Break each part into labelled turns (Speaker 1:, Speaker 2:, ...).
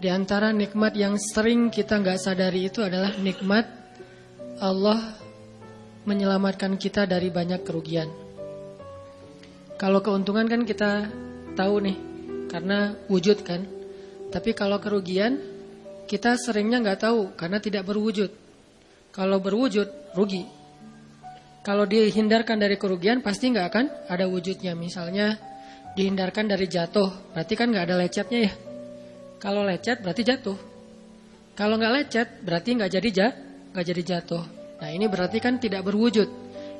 Speaker 1: Di antara nikmat yang sering kita nggak sadari itu adalah nikmat Allah menyelamatkan kita dari banyak kerugian. Kalau keuntungan kan kita tahu nih, karena wujud kan. Tapi kalau kerugian, kita seringnya nggak tahu karena tidak berwujud. Kalau berwujud, rugi. Kalau dihindarkan dari kerugian, pasti nggak akan ada wujudnya. Misalnya dihindarkan dari jatuh, berarti kan nggak ada lecetnya ya. Kalau lecet berarti jatuh. Kalau nggak lecet berarti nggak jadi ja, nggak jadi jatuh. Nah ini berarti kan tidak berwujud.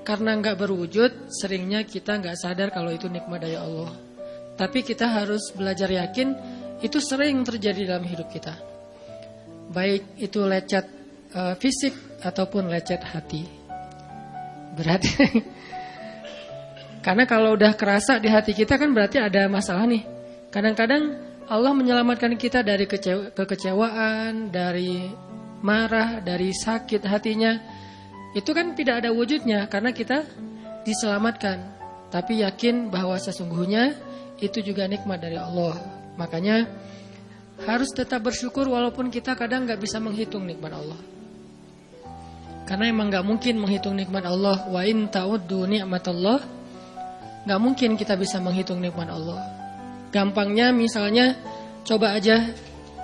Speaker 1: Karena nggak berwujud, seringnya kita nggak sadar kalau itu nikmat dari Allah. Tapi kita harus belajar yakin itu sering terjadi dalam hidup kita. Baik itu lecet uh, fisik ataupun lecet hati. Berat. Karena kalau udah kerasa di hati kita kan berarti ada masalah nih. Kadang-kadang Allah menyelamatkan kita dari kekecewaan, dari marah, dari sakit hatinya. Itu kan tidak ada wujudnya karena kita diselamatkan. Tapi yakin bahwa sesungguhnya itu juga nikmat dari Allah. Makanya harus tetap bersyukur walaupun kita kadang nggak bisa menghitung nikmat Allah. Karena emang nggak mungkin menghitung nikmat Allah. Wa in ta'uddu Allah, nggak mungkin kita bisa menghitung nikmat Allah. Gampangnya misalnya coba aja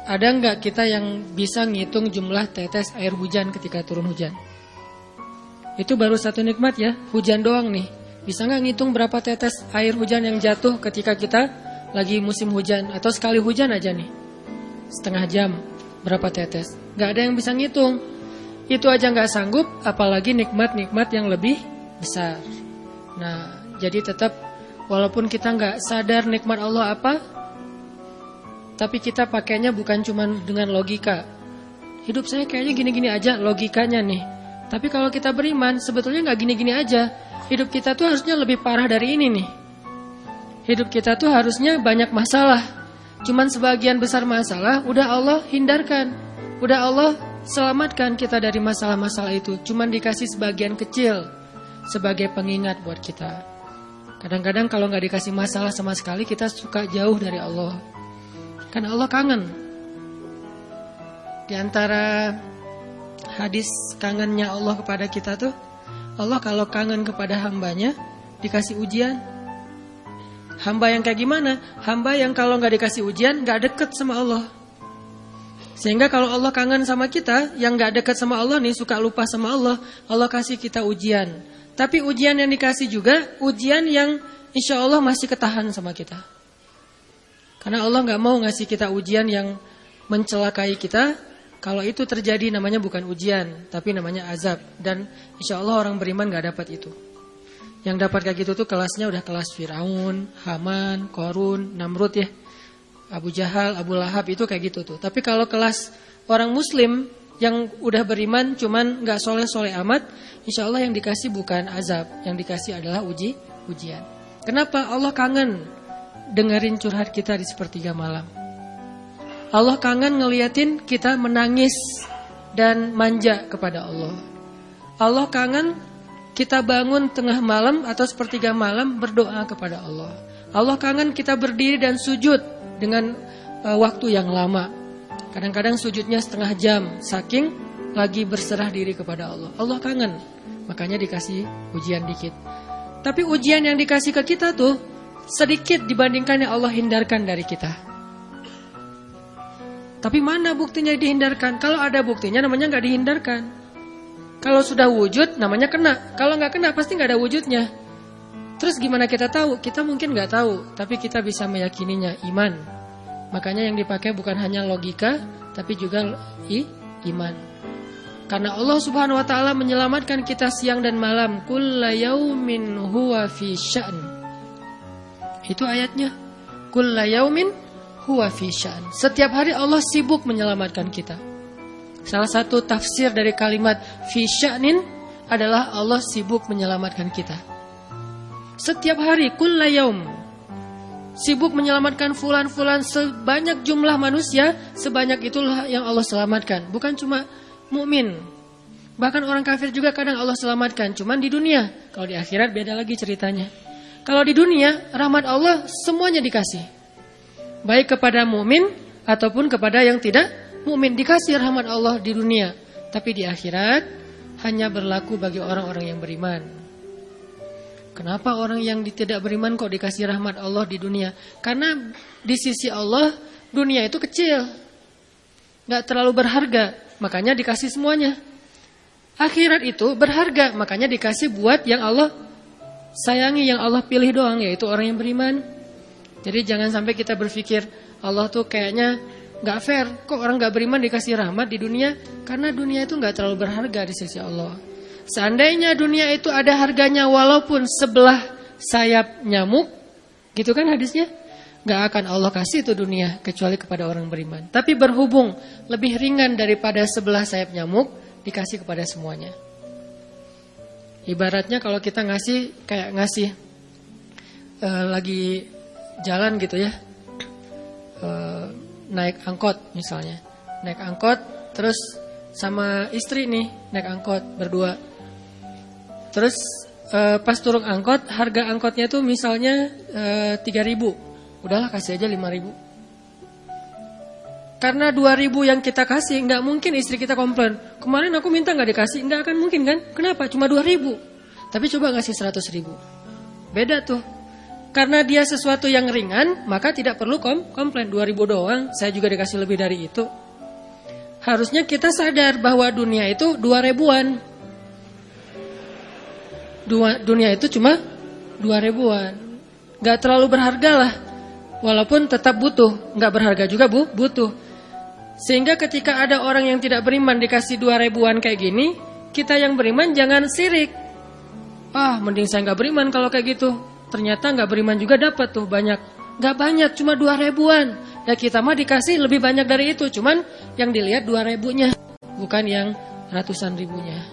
Speaker 1: ada nggak kita yang bisa ngitung jumlah tetes air hujan ketika turun hujan? Itu baru satu nikmat ya, hujan doang nih. Bisa nggak ngitung berapa tetes air hujan yang jatuh ketika kita lagi musim hujan atau sekali hujan aja nih? Setengah jam berapa tetes? Gak ada yang bisa ngitung. Itu aja nggak sanggup, apalagi nikmat-nikmat yang lebih besar. Nah, jadi tetap Walaupun kita nggak sadar nikmat Allah apa, tapi kita pakainya bukan cuma dengan logika. Hidup saya kayaknya gini-gini aja logikanya nih. Tapi kalau kita beriman, sebetulnya nggak gini-gini aja. Hidup kita tuh harusnya lebih parah dari ini nih. Hidup kita tuh harusnya banyak masalah. Cuman sebagian besar masalah udah Allah hindarkan. Udah Allah selamatkan kita dari masalah-masalah itu. Cuman dikasih sebagian kecil sebagai pengingat buat kita. Kadang-kadang kalau nggak dikasih masalah sama sekali kita suka jauh dari Allah. Karena Allah kangen. Di antara hadis kangennya Allah kepada kita tuh, Allah kalau kangen kepada hambanya dikasih ujian. Hamba yang kayak gimana? Hamba yang kalau nggak dikasih ujian nggak deket sama Allah. Sehingga kalau Allah kangen sama kita, yang nggak deket sama Allah nih suka lupa sama Allah, Allah kasih kita ujian. Tapi ujian yang dikasih juga ujian yang insya Allah masih ketahan sama kita. Karena Allah nggak mau ngasih kita ujian yang mencelakai kita. Kalau itu terjadi namanya bukan ujian, tapi namanya azab. Dan insya Allah orang beriman nggak dapat itu. Yang dapat kayak gitu tuh kelasnya udah kelas Firaun, Haman, Korun, Namrud ya. Abu Jahal, Abu Lahab itu kayak gitu tuh. Tapi kalau kelas orang Muslim yang udah beriman cuman nggak soleh-soleh amat, insya Allah yang dikasih bukan azab, yang dikasih adalah uji ujian. Kenapa Allah kangen dengerin curhat kita di sepertiga malam? Allah kangen ngeliatin kita menangis dan manja kepada Allah. Allah kangen kita bangun tengah malam atau sepertiga malam berdoa kepada Allah. Allah kangen kita berdiri dan sujud dengan uh, waktu yang lama. Kadang-kadang sujudnya setengah jam, saking lagi berserah diri kepada Allah. Allah kangen, makanya dikasih ujian dikit. Tapi ujian yang dikasih ke kita tuh sedikit dibandingkan yang Allah hindarkan dari kita. Tapi mana buktinya dihindarkan? Kalau ada buktinya namanya nggak dihindarkan. Kalau sudah wujud namanya kena. Kalau nggak kena pasti nggak ada wujudnya. Terus gimana kita tahu? Kita mungkin nggak tahu, tapi kita bisa meyakininya iman. Makanya yang dipakai bukan hanya logika, tapi juga i, iman. Karena Allah Subhanahu wa taala menyelamatkan kita siang dan malam. Kullayaumin huwa fi sya'n. Itu ayatnya. Kullayaumin huwa fi sya'n. Setiap hari Allah sibuk menyelamatkan kita. Salah satu tafsir dari kalimat fi sya'nin adalah Allah sibuk menyelamatkan kita. Setiap hari kullayaum sibuk menyelamatkan fulan-fulan sebanyak jumlah manusia, sebanyak itulah yang Allah selamatkan. Bukan cuma mukmin. Bahkan orang kafir juga kadang Allah selamatkan, cuman di dunia. Kalau di akhirat beda lagi ceritanya. Kalau di dunia, rahmat Allah semuanya dikasih. Baik kepada mukmin ataupun kepada yang tidak mukmin dikasih rahmat Allah di dunia, tapi di akhirat hanya berlaku bagi orang-orang yang beriman. Kenapa orang yang tidak beriman kok dikasih rahmat Allah di dunia? Karena di sisi Allah dunia itu kecil, nggak terlalu berharga, makanya dikasih semuanya. Akhirat itu berharga, makanya dikasih buat yang Allah sayangi, yang Allah pilih doang, yaitu orang yang beriman. Jadi jangan sampai kita berpikir Allah tuh kayaknya nggak fair, kok orang nggak beriman dikasih rahmat di dunia? Karena dunia itu nggak terlalu berharga di sisi Allah. Seandainya dunia itu ada harganya walaupun sebelah sayap nyamuk, gitu kan hadisnya? Gak akan Allah kasih itu dunia kecuali kepada orang beriman. Tapi berhubung lebih ringan daripada sebelah sayap nyamuk, dikasih kepada semuanya. Ibaratnya kalau kita ngasih kayak ngasih uh, lagi jalan gitu ya, uh, naik angkot misalnya, naik angkot terus sama istri nih naik angkot berdua, terus uh, pas turun angkot harga angkotnya tuh misalnya tiga ribu, udahlah kasih aja lima ribu karena 2000 yang kita kasih, nggak mungkin istri kita komplain. Kemarin aku minta nggak dikasih, nggak akan mungkin kan? Kenapa? Cuma 2000. Tapi coba ngasih 100 ribu. Beda tuh. Karena dia sesuatu yang ringan, maka tidak perlu kom komplain. 2000 doang, saya juga dikasih lebih dari itu. Harusnya kita sadar bahwa dunia itu 2000-an. Dua, dunia itu cuma 2000-an. Gak terlalu berharga lah. Walaupun tetap butuh, nggak berharga juga bu, butuh. Sehingga ketika ada orang yang tidak beriman dikasih dua ribuan kayak gini, kita yang beriman jangan sirik. Ah, mending saya nggak beriman kalau kayak gitu. Ternyata nggak beriman juga dapat tuh banyak. Nggak banyak, cuma dua ribuan. Ya kita mah dikasih lebih banyak dari itu. Cuman yang dilihat dua ribunya, bukan yang ratusan ribunya.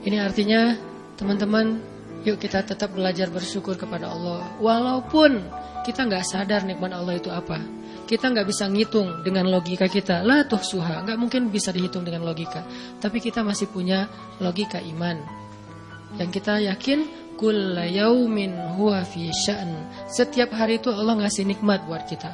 Speaker 1: Ini artinya teman-teman, yuk kita tetap belajar bersyukur kepada Allah. Walaupun kita nggak sadar nikmat Allah itu apa. Kita nggak bisa ngitung dengan logika kita. Lah tuh suha, nggak mungkin bisa dihitung dengan logika. Tapi kita masih punya logika iman. Yang kita yakin kulla yaumin huwa fi sya'n. Setiap hari itu Allah ngasih nikmat buat kita.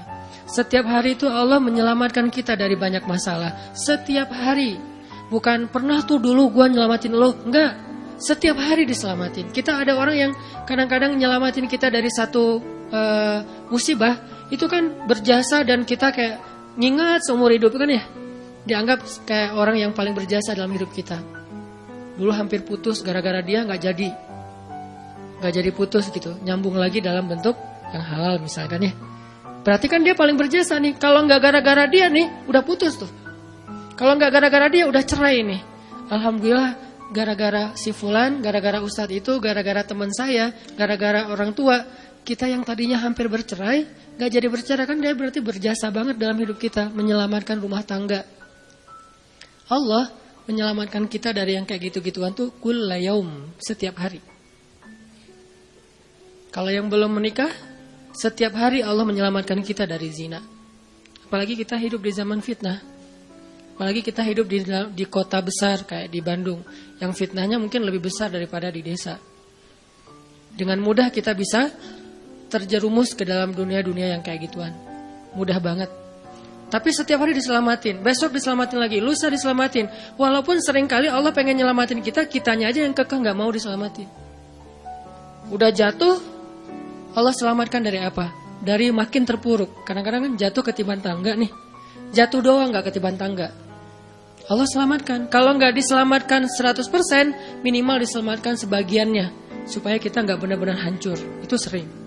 Speaker 1: Setiap hari itu Allah menyelamatkan kita dari banyak masalah. Setiap hari. Bukan pernah tuh dulu gua nyelamatin lo, enggak. Setiap hari diselamatin. Kita ada orang yang kadang-kadang nyelamatin kita dari satu uh, musibah. Itu kan berjasa dan kita kayak ngingat seumur hidup kan ya? Dianggap kayak orang yang paling berjasa dalam hidup kita. Dulu hampir putus gara-gara dia nggak jadi. Nggak jadi putus gitu. Nyambung lagi dalam bentuk yang halal misalkan ya. Berarti kan dia paling berjasa nih. Kalau nggak gara-gara dia nih udah putus tuh kalau nggak gara-gara dia udah cerai nih alhamdulillah gara-gara si fulan gara-gara ustadz itu gara-gara teman saya gara-gara orang tua kita yang tadinya hampir bercerai, gak jadi bercerai kan dia berarti berjasa banget dalam hidup kita, menyelamatkan rumah tangga. Allah menyelamatkan kita dari yang kayak gitu-gituan tuh kullayaum, setiap hari. Kalau yang belum menikah, setiap hari Allah menyelamatkan kita dari zina. Apalagi kita hidup di zaman fitnah. Apalagi kita hidup di, di kota besar kayak di Bandung. Yang fitnahnya mungkin lebih besar daripada di desa. Dengan mudah kita bisa terjerumus ke dalam dunia-dunia yang kayak gituan. Mudah banget. Tapi setiap hari diselamatin, besok diselamatin lagi, lusa diselamatin. Walaupun sering kali Allah pengen nyelamatin kita, kitanya aja yang kekeh nggak mau diselamatin. Udah jatuh, Allah selamatkan dari apa? Dari makin terpuruk. Kadang-kadang kan jatuh ketiban tangga nih. Jatuh doang nggak ketiban tangga. Allah selamatkan. Kalau nggak diselamatkan 100%, minimal diselamatkan sebagiannya. Supaya kita nggak benar-benar hancur. Itu sering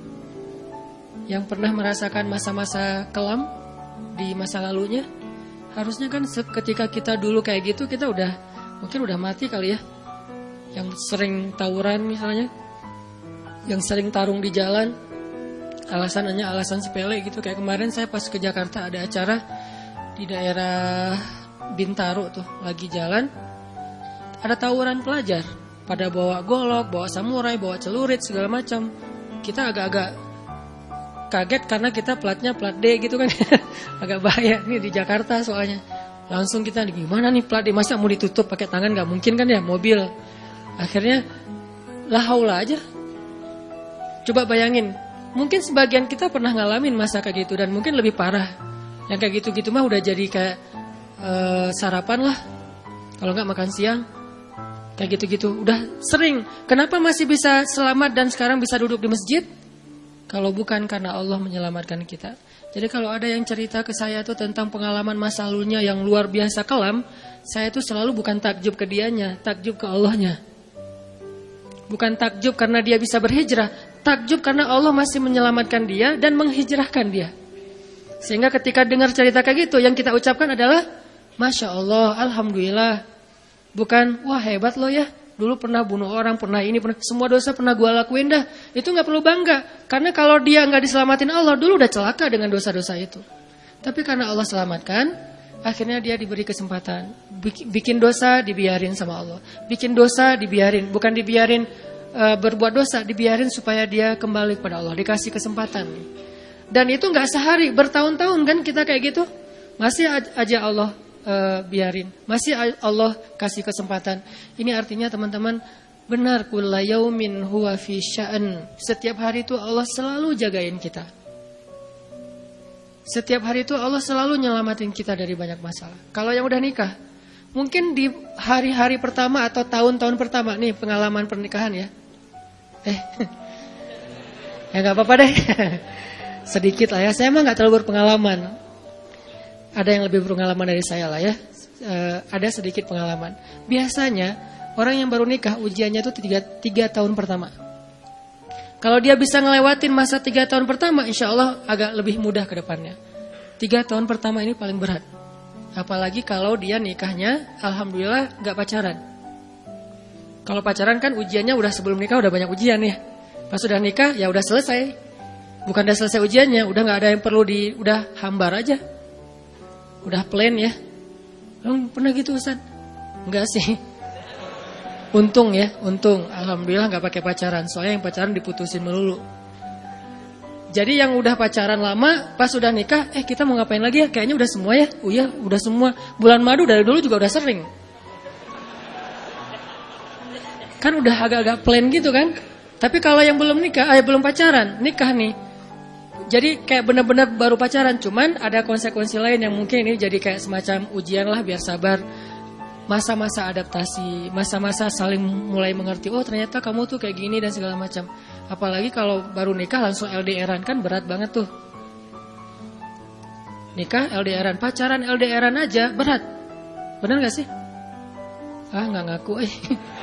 Speaker 1: yang pernah merasakan masa-masa kelam di masa lalunya harusnya kan ketika kita dulu kayak gitu kita udah mungkin udah mati kali ya yang sering tawuran misalnya yang sering tarung di jalan alasannya alasan sepele gitu kayak kemarin saya pas ke Jakarta ada acara di daerah Bintaro tuh lagi jalan ada tawuran pelajar. Pada bawa golok bawa samurai bawa celurit segala macam. Kita agak-agak kaget karena kita platnya plat D gitu kan. Agak bahaya nih di Jakarta soalnya. Langsung kita gimana nih plat D? Masa mau ditutup pakai tangan? Nggak mungkin kan ya mobil. Akhirnya lah aja. Coba bayangin mungkin sebagian kita pernah ngalamin masa kayak gitu dan mungkin lebih parah. Yang kayak gitu-gitu mah udah jadi kayak uh, sarapan lah. Kalau nggak makan siang. Kayak gitu-gitu. Udah sering. Kenapa masih bisa selamat dan sekarang bisa duduk di masjid? Kalau bukan karena Allah menyelamatkan kita. Jadi kalau ada yang cerita ke saya tuh tentang pengalaman masa lalunya yang luar biasa kelam, saya tuh selalu bukan takjub ke dianya, takjub ke Allahnya. Bukan takjub karena dia bisa berhijrah, takjub karena Allah masih menyelamatkan dia dan menghijrahkan dia. Sehingga ketika dengar cerita kayak gitu, yang kita ucapkan adalah Masya Allah, Alhamdulillah. Bukan, wah hebat loh ya, Dulu pernah bunuh orang, pernah ini, pernah semua dosa pernah gue lakuin dah. Itu nggak perlu bangga, karena kalau dia nggak diselamatin Allah, dulu udah celaka dengan dosa-dosa itu. Tapi karena Allah selamatkan, akhirnya dia diberi kesempatan. Bikin dosa dibiarin sama Allah. Bikin dosa dibiarin, bukan dibiarin uh, berbuat dosa, dibiarin supaya dia kembali kepada Allah, dikasih kesempatan. Dan itu nggak sehari, bertahun-tahun kan kita kayak gitu. Masih aja Allah uh, biarin. Masih Allah kasih kesempatan. Ini artinya teman-teman benar kullayaumin huwa fi sya'an. Setiap hari itu Allah selalu jagain kita. Setiap hari itu Allah selalu nyelamatin kita dari banyak masalah. Kalau yang udah nikah, mungkin di hari-hari pertama atau tahun-tahun pertama nih pengalaman pernikahan ya. Eh, ya nggak apa-apa deh. Sedikit lah ya. Saya mah nggak terlalu berpengalaman ada yang lebih berpengalaman dari saya lah ya. E, ada sedikit pengalaman. Biasanya orang yang baru nikah ujiannya itu tiga, tiga tahun pertama. Kalau dia bisa ngelewatin masa tiga tahun pertama, insya Allah agak lebih mudah ke depannya. Tiga tahun pertama ini paling berat. Apalagi kalau dia nikahnya, alhamdulillah nggak pacaran. Kalau pacaran kan ujiannya udah sebelum nikah udah banyak ujian ya. Pas sudah nikah ya udah selesai. Bukan udah selesai ujiannya, udah nggak ada yang perlu di, udah hambar aja. Udah plan ya? Emang pernah gitu Ustaz? Enggak sih. Untung ya, untung. Alhamdulillah nggak pakai pacaran. Soalnya yang pacaran diputusin melulu. Jadi yang udah pacaran lama, pas udah nikah, eh kita mau ngapain lagi ya? Kayaknya udah semua ya. Oh iya, udah semua. Bulan madu dari dulu juga udah sering. Kan udah agak-agak plan gitu kan? Tapi kalau yang belum nikah, eh belum pacaran, nikah nih. Jadi kayak benar-benar baru pacaran, cuman ada konsekuensi lain yang mungkin ini jadi kayak semacam ujian lah biar sabar. Masa-masa adaptasi, masa-masa saling mulai mengerti, oh ternyata kamu tuh kayak gini dan segala macam. Apalagi kalau baru nikah langsung LDRan kan berat banget tuh. Nikah LDRan, pacaran LDRan aja berat. Benar gak sih? Ah nggak ngaku eh.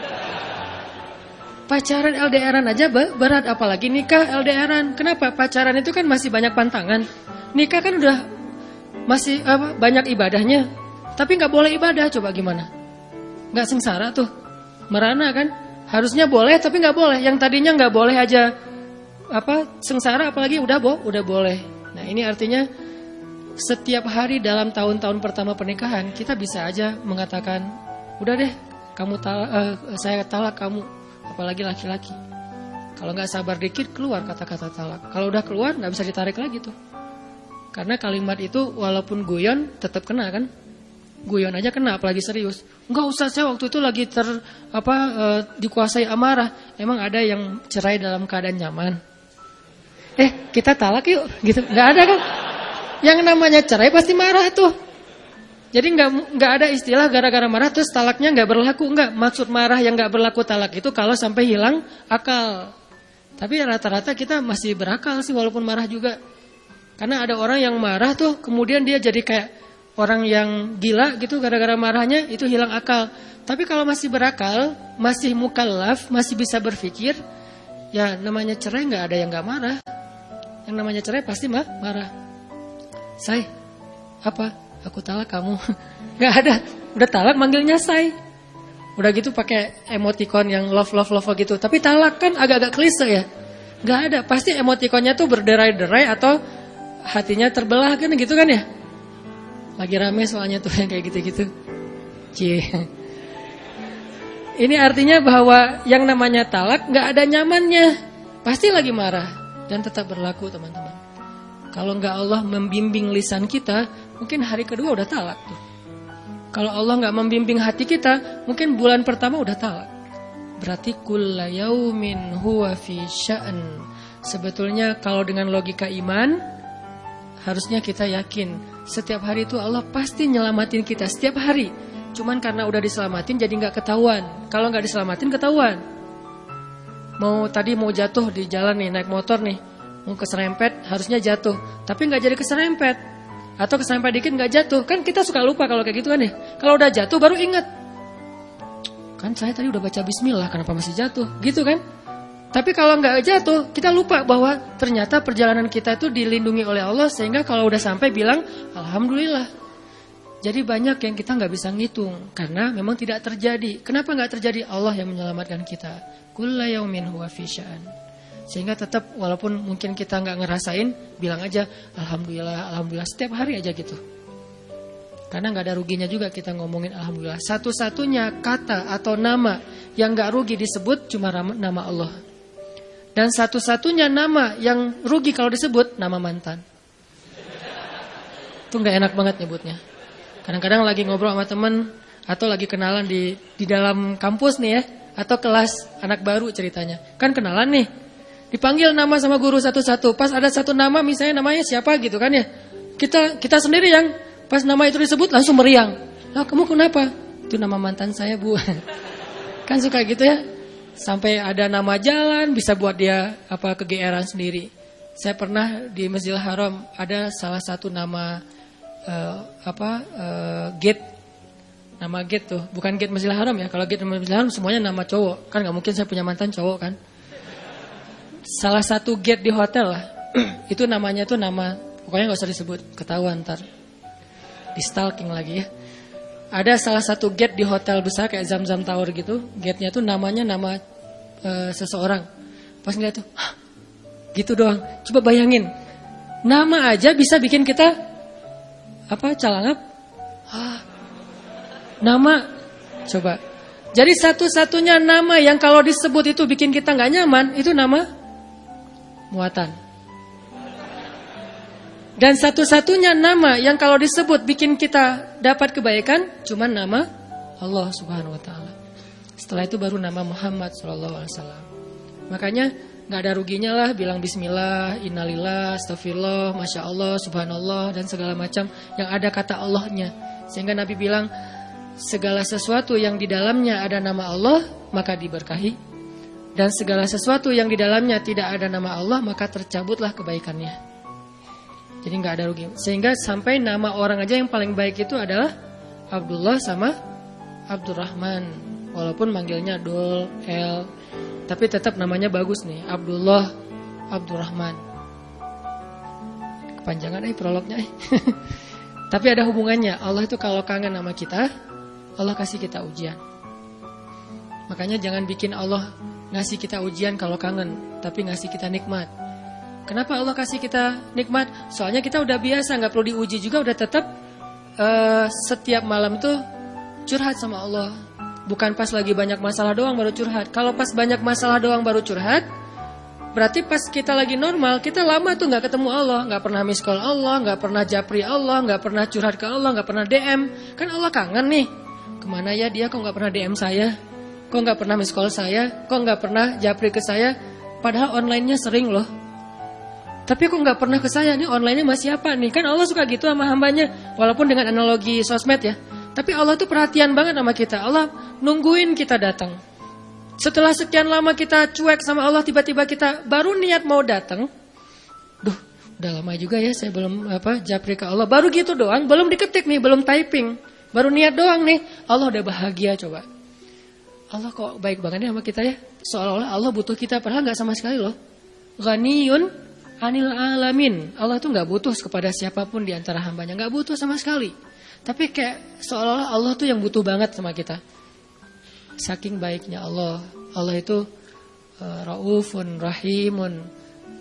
Speaker 1: Pacaran LDRan aja berat apalagi nikah LDRan. Kenapa? Pacaran itu kan masih banyak pantangan. Nikah kan udah masih apa, banyak ibadahnya. Tapi nggak boleh ibadah, coba gimana? Nggak sengsara tuh. Merana kan? Harusnya boleh tapi nggak boleh. Yang tadinya nggak boleh aja apa sengsara apalagi udah bo, udah boleh. Nah, ini artinya setiap hari dalam tahun-tahun pertama pernikahan kita bisa aja mengatakan, "Udah deh, kamu talak, uh, saya talak kamu." Apalagi laki-laki. Kalau nggak sabar dikit keluar kata-kata talak. Kalau udah keluar nggak bisa ditarik lagi tuh. Karena kalimat itu walaupun guyon tetap kena kan? Guyon aja kena apalagi serius. Enggak usah saya waktu itu lagi ter apa e, dikuasai amarah. Emang ada yang cerai dalam keadaan nyaman. Eh, kita talak yuk gitu. nggak ada kan? Yang namanya cerai pasti marah tuh. Jadi nggak nggak ada istilah gara-gara marah terus talaknya nggak berlaku nggak. Maksud marah yang nggak berlaku talak itu kalau sampai hilang akal. Tapi rata-rata kita masih berakal sih walaupun marah juga. Karena ada orang yang marah tuh kemudian dia jadi kayak orang yang gila gitu gara-gara marahnya itu hilang akal. Tapi kalau masih berakal, masih mukallaf, masih bisa berpikir, ya namanya cerai nggak ada yang nggak marah. Yang namanya cerai pasti mah marah. Saya apa? Aku talak kamu. Gak ada. Udah talak manggilnya say. Udah gitu pakai emoticon yang love love love gitu. Tapi talak kan agak-agak klise ya. Gak ada. Pasti emoticonnya tuh berderai-derai atau hatinya terbelah kan gitu kan ya. Lagi rame soalnya tuh yang kayak gitu-gitu. Cie. Ini artinya bahwa yang namanya talak gak ada nyamannya. Pasti lagi marah dan tetap berlaku teman-teman. Kalau nggak Allah membimbing lisan kita, mungkin hari kedua udah talak tuh. Kalau Allah nggak membimbing hati kita, mungkin bulan pertama udah talak. Berarti kullayaumin huwa fi sya'an. Sebetulnya kalau dengan logika iman, harusnya kita yakin Setiap hari itu Allah pasti nyelamatin kita setiap hari. Cuman karena udah diselamatin jadi nggak ketahuan. Kalau nggak diselamatin ketahuan. Mau tadi mau jatuh di jalan nih naik motor nih, mau keserempet harusnya jatuh, tapi nggak jadi keserempet. Atau keserempet dikit nggak jatuh, kan kita suka lupa kalau kayak gitu kan ya. Kalau udah jatuh baru ingat. Kan saya tadi udah baca Bismillah, kenapa masih jatuh? Gitu kan? Tapi kalau nggak jatuh, kita lupa bahwa ternyata perjalanan kita itu dilindungi oleh Allah sehingga kalau udah sampai bilang Alhamdulillah. Jadi banyak yang kita nggak bisa ngitung karena memang tidak terjadi. Kenapa nggak terjadi? Allah yang menyelamatkan kita. Kullayaumin huwa fisya'an. Sehingga tetap walaupun mungkin kita nggak ngerasain, bilang aja Alhamdulillah, Alhamdulillah setiap hari aja gitu. Karena nggak ada ruginya juga kita ngomongin Alhamdulillah. Satu-satunya kata atau nama yang nggak rugi disebut cuma nama Allah. Dan satu-satunya nama yang rugi kalau disebut nama mantan. Itu nggak enak banget nyebutnya. Kadang-kadang lagi ngobrol sama temen atau lagi kenalan di di dalam kampus nih ya, atau kelas anak baru ceritanya. Kan kenalan nih. Dipanggil nama sama guru satu-satu. Pas ada satu nama misalnya namanya siapa gitu kan ya. Kita kita sendiri yang pas nama itu disebut langsung meriang. Lah kamu kenapa? Itu nama mantan saya, Bu. kan suka gitu ya. Sampai ada nama jalan bisa buat dia apa kegeeran sendiri. Saya pernah di Masjidil Haram ada salah satu nama uh, apa uh, gate nama gate tuh bukan gate Masjidil Haram ya. Kalau gate Masjidil Haram semuanya nama cowok kan nggak mungkin saya punya mantan cowok kan. Salah satu gate di hotel lah itu namanya tuh nama pokoknya nggak usah disebut ketahuan ntar di stalking lagi ya ada salah satu gate di hotel besar kayak Zam Zam Tower gitu. Gate-nya tuh namanya nama uh, seseorang. Pas ngeliat tuh, Hah, gitu doang. Coba bayangin, nama aja bisa bikin kita apa calangap? Hah, nama, coba. Jadi satu-satunya nama yang kalau disebut itu bikin kita nggak nyaman itu nama muatan. Dan satu-satunya nama yang kalau disebut bikin kita dapat kebaikan cuma nama Allah Subhanahu wa taala. Setelah itu baru nama Muhammad sallallahu alaihi wasallam. Makanya nggak ada ruginya lah bilang bismillah, innalillah, astagfirullah, masya Allah, subhanallah dan segala macam yang ada kata Allahnya. Sehingga Nabi bilang segala sesuatu yang di dalamnya ada nama Allah maka diberkahi dan segala sesuatu yang di dalamnya tidak ada nama Allah maka tercabutlah kebaikannya. Jadi nggak ada rugi. Sehingga sampai nama orang aja yang paling baik itu adalah Abdullah sama Abdurrahman. Walaupun manggilnya Dul, El, tapi tetap namanya bagus nih, Abdullah, Abdurrahman. Kepanjangan eh prolognya eh. tapi ada hubungannya. Allah itu kalau kangen sama kita, Allah kasih kita ujian. Makanya jangan bikin Allah ngasih kita ujian kalau kangen, tapi ngasih kita nikmat. Kenapa Allah kasih kita nikmat? Soalnya kita udah biasa, nggak perlu diuji juga, udah tetap uh, setiap malam tuh curhat sama Allah. Bukan pas lagi banyak masalah doang baru curhat. Kalau pas banyak masalah doang baru curhat, berarti pas kita lagi normal, kita lama tuh nggak ketemu Allah, nggak pernah miss call Allah, nggak pernah japri Allah, nggak pernah curhat ke Allah, nggak pernah DM. Kan Allah kangen nih. Ke mana ya dia kok nggak pernah DM saya? Kok nggak pernah miss call saya? Kok nggak pernah japri ke saya? Padahal onlinenya sering loh. Tapi kok nggak pernah ke saya nih online-nya masih apa nih? Kan Allah suka gitu sama hambanya. Walaupun dengan analogi sosmed ya. Tapi Allah tuh perhatian banget sama kita. Allah nungguin kita datang. Setelah sekian lama kita cuek sama Allah, tiba-tiba kita baru niat mau datang. Duh, udah lama juga ya saya belum apa japri ke Allah. Baru gitu doang, belum diketik nih, belum typing. Baru niat doang nih. Allah udah bahagia coba. Allah kok baik banget ya sama kita ya. Seolah-olah Allah butuh kita, padahal nggak sama sekali loh. Ghaniyun anil alamin. Allah tuh nggak butuh kepada siapa pun di antara hambanya, nggak butuh sama sekali. Tapi kayak seolah-olah Allah tuh yang butuh banget sama kita. Saking baiknya Allah. Allah itu uh, raufun, rahimun,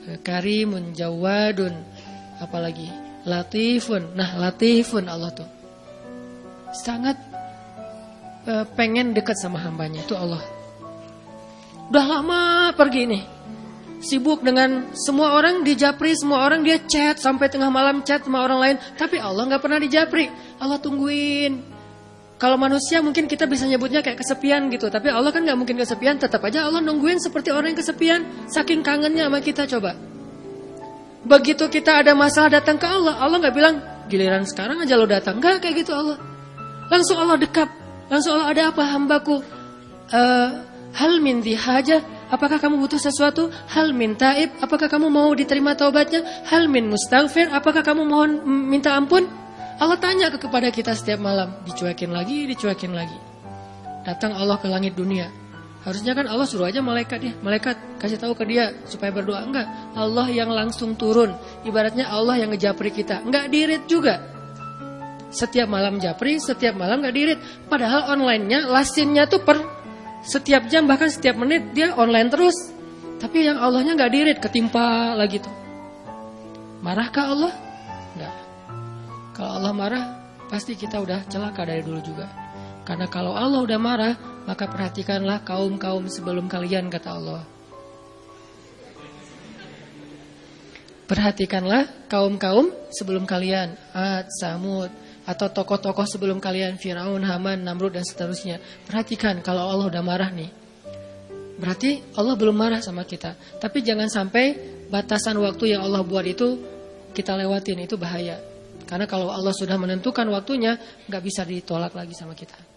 Speaker 1: uh, karimun, jawadun, apalagi latifun. Nah, latifun Allah tuh sangat uh, pengen dekat sama hambanya itu Allah. Udah lama pergi nih sibuk dengan semua orang di Japri, semua orang dia chat sampai tengah malam chat sama orang lain, tapi Allah nggak pernah di Japri. Allah tungguin. Kalau manusia mungkin kita bisa nyebutnya kayak kesepian gitu, tapi Allah kan nggak mungkin kesepian, tetap aja Allah nungguin seperti orang yang kesepian, saking kangennya sama kita coba. Begitu kita ada masalah datang ke Allah, Allah nggak bilang, Giliran sekarang aja lo datang. Enggak kayak gitu Allah. Langsung Allah dekap. Langsung Allah ada apa hambaku? Uh, hal min haja Apakah kamu butuh sesuatu? Hal min taib? Apakah kamu mau diterima taubatnya? Hal min mustaghfir? Apakah kamu mohon minta ampun? Allah tanya ke kepada kita setiap malam, dicuekin lagi, dicuekin lagi. Datang Allah ke langit dunia. Harusnya kan Allah suruh aja malaikat ya, malaikat kasih tahu ke dia supaya berdoa. Enggak, Allah yang langsung turun. Ibaratnya Allah yang ngejapri kita. Enggak dirit juga. Setiap malam japri, setiap malam enggak dirit. Padahal onlinenya, lasinnya tuh per setiap jam bahkan setiap menit dia online terus. Tapi yang Allahnya nggak dirit, ketimpa lagi tuh. Marahkah Allah? Enggak. Kalau Allah marah, pasti kita udah celaka dari dulu juga. Karena kalau Allah udah marah, maka perhatikanlah kaum-kaum sebelum kalian, kata Allah. Perhatikanlah kaum-kaum sebelum kalian. Ad, Samud, atau tokoh-tokoh sebelum kalian Firaun, Haman, Namrud dan seterusnya. Perhatikan kalau Allah udah marah nih. Berarti Allah belum marah sama kita. Tapi jangan sampai batasan waktu yang Allah buat itu kita lewatin itu bahaya. Karena kalau Allah sudah menentukan waktunya nggak bisa ditolak lagi sama kita.